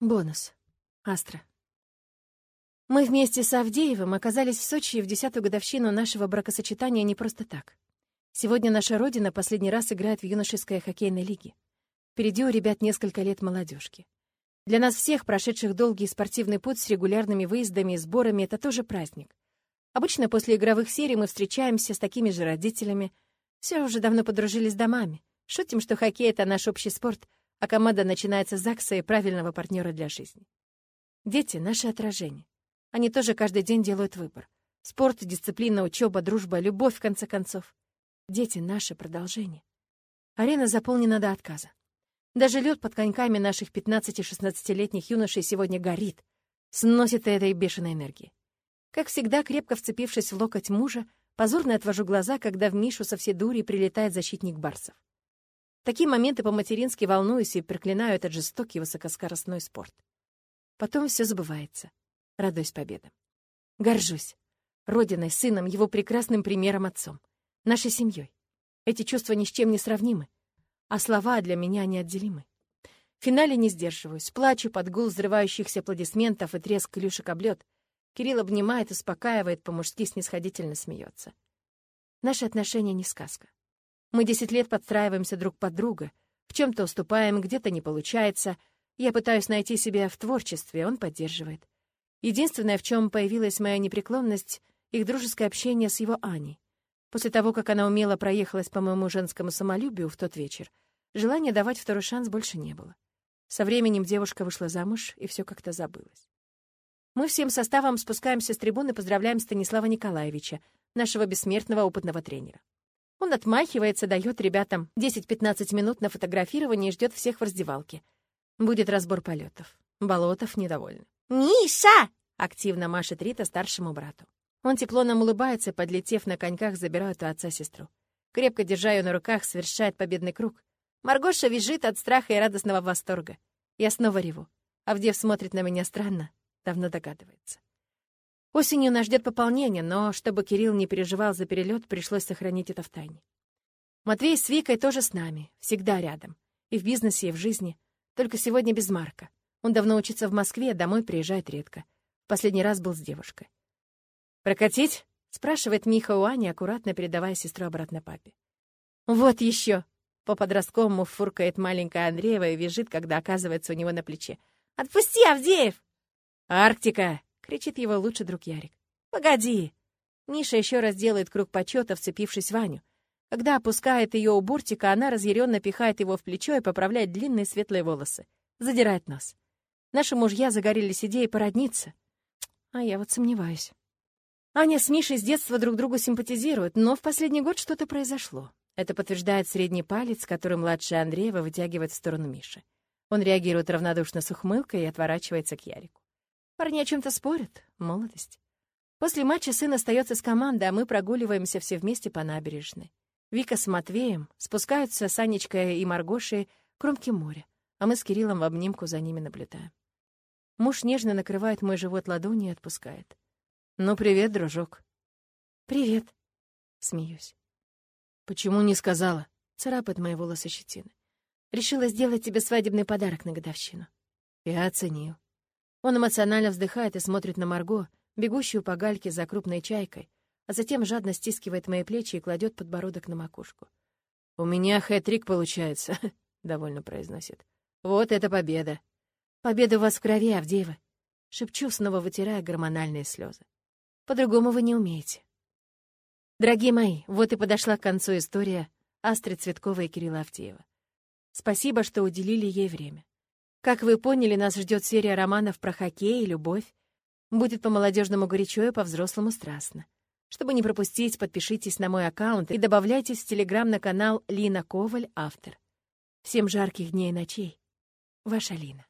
Бонус. Астра. Мы вместе с Авдеевым оказались в Сочи в десятую годовщину нашего бракосочетания не просто так. Сегодня наша Родина последний раз играет в юношеской хоккейной лиге. Впереди у ребят несколько лет молодежки. Для нас всех, прошедших долгий спортивный путь с регулярными выездами и сборами, это тоже праздник. Обычно после игровых серий мы встречаемся с такими же родителями. Все уже давно подружились домами. Шутим, что хоккей — это наш общий спорт, а команда начинается с ЗАГСа и правильного партнера для жизни. Дети — наше отражение. Они тоже каждый день делают выбор. Спорт, дисциплина, учеба, дружба, любовь, в конце концов. Дети — наше продолжение. Арена заполнена до отказа. Даже лед под коньками наших 15-16-летних юношей сегодня горит, сносит этой бешеной энергии. Как всегда, крепко вцепившись в локоть мужа, позорно отвожу глаза, когда в Мишу со всей дури прилетает защитник барсов. Такие моменты по-матерински волнуюсь и проклинаю этот жестокий высокоскоростной спорт. Потом все забывается. Радуюсь победам. Горжусь. Родиной, сыном, его прекрасным примером отцом. Нашей семьей. Эти чувства ни с чем не сравнимы а слова для меня неотделимы. В финале не сдерживаюсь, плачу под гул взрывающихся аплодисментов и треск клюшек об лед. Кирилл обнимает, успокаивает, по-мужски снисходительно смеется. Наши отношения не сказка. Мы десять лет подстраиваемся друг под друга, в чем то уступаем, где-то не получается. Я пытаюсь найти себя в творчестве, он поддерживает. Единственное, в чем появилась моя непреклонность, их дружеское общение с его Аней. После того, как она умело проехалась по моему женскому самолюбию в тот вечер, желания давать второй шанс больше не было. Со временем девушка вышла замуж, и все как-то забылось. Мы всем составом спускаемся с трибуны и поздравляем Станислава Николаевича, нашего бессмертного опытного тренера. Он отмахивается, дает ребятам 10-15 минут на фотографирование и ждет всех в раздевалке. Будет разбор полетов. Болотов недовольны. «Миша!» — активно машет Рита старшему брату. Он тепло нам улыбается, подлетев на коньках, забирает у отца сестру. Крепко держа ее на руках, совершает победный круг. Маргоша визжит от страха и радостного восторга. Я снова реву. Авдев смотрит на меня странно, давно догадывается. Осенью нас ждет пополнение, но чтобы Кирилл не переживал за перелет, пришлось сохранить это в тайне. Матвей с Викой тоже с нами, всегда рядом. И в бизнесе, и в жизни. Только сегодня без Марка. Он давно учится в Москве, домой приезжает редко. Последний раз был с девушкой. «Прокатить?» — спрашивает Миха у Ани, аккуратно передавая сестру обратно папе. «Вот еще!» — по-подростковому фуркает маленькая Андреева и визжит, когда оказывается у него на плече. «Отпусти, Авдеев!» «Арктика!» — кричит его лучший друг Ярик. «Погоди!» Миша еще раз делает круг почета, вцепившись в Ваню. Когда опускает ее у бортика, она разъяренно пихает его в плечо и поправляет длинные светлые волосы. Задирает нос. Наши мужья загорелись идеей породниться. А я вот сомневаюсь. Аня с Мишей с детства друг другу симпатизируют, но в последний год что-то произошло. Это подтверждает средний палец, который младший Андреева вытягивает в сторону Миши. Он реагирует равнодушно с ухмылкой и отворачивается к Ярику. Парни о чем-то спорят. Молодость. После матча сын остается с командой, а мы прогуливаемся все вместе по набережной. Вика с Матвеем спускаются с Анечкой и Маргошей к кромке моря, а мы с Кириллом в обнимку за ними наблюдаем. Муж нежно накрывает мой живот ладонью и отпускает. «Ну, привет, дружок». «Привет», — смеюсь. «Почему не сказала?» — царапает мои волосы щетины. «Решила сделать тебе свадебный подарок на годовщину». Я оценил. Он эмоционально вздыхает и смотрит на Марго, бегущую по гальке за крупной чайкой, а затем жадно стискивает мои плечи и кладет подбородок на макушку. «У меня хэт-трик получается», — довольно произносит. «Вот это победа!» «Победа у вас в крови, Авдеева!» — шепчу, снова вытирая гормональные слезы. По-другому вы не умеете. Дорогие мои, вот и подошла к концу история Астрид Цветкова и Кирилла Авдеева. Спасибо, что уделили ей время. Как вы поняли, нас ждет серия романов про хоккей и любовь. Будет по-молодежному горячо и по-взрослому страстно. Чтобы не пропустить, подпишитесь на мой аккаунт и добавляйтесь в телеграм на канал Лина Коваль, автор. Всем жарких дней и ночей. Ваша Лина.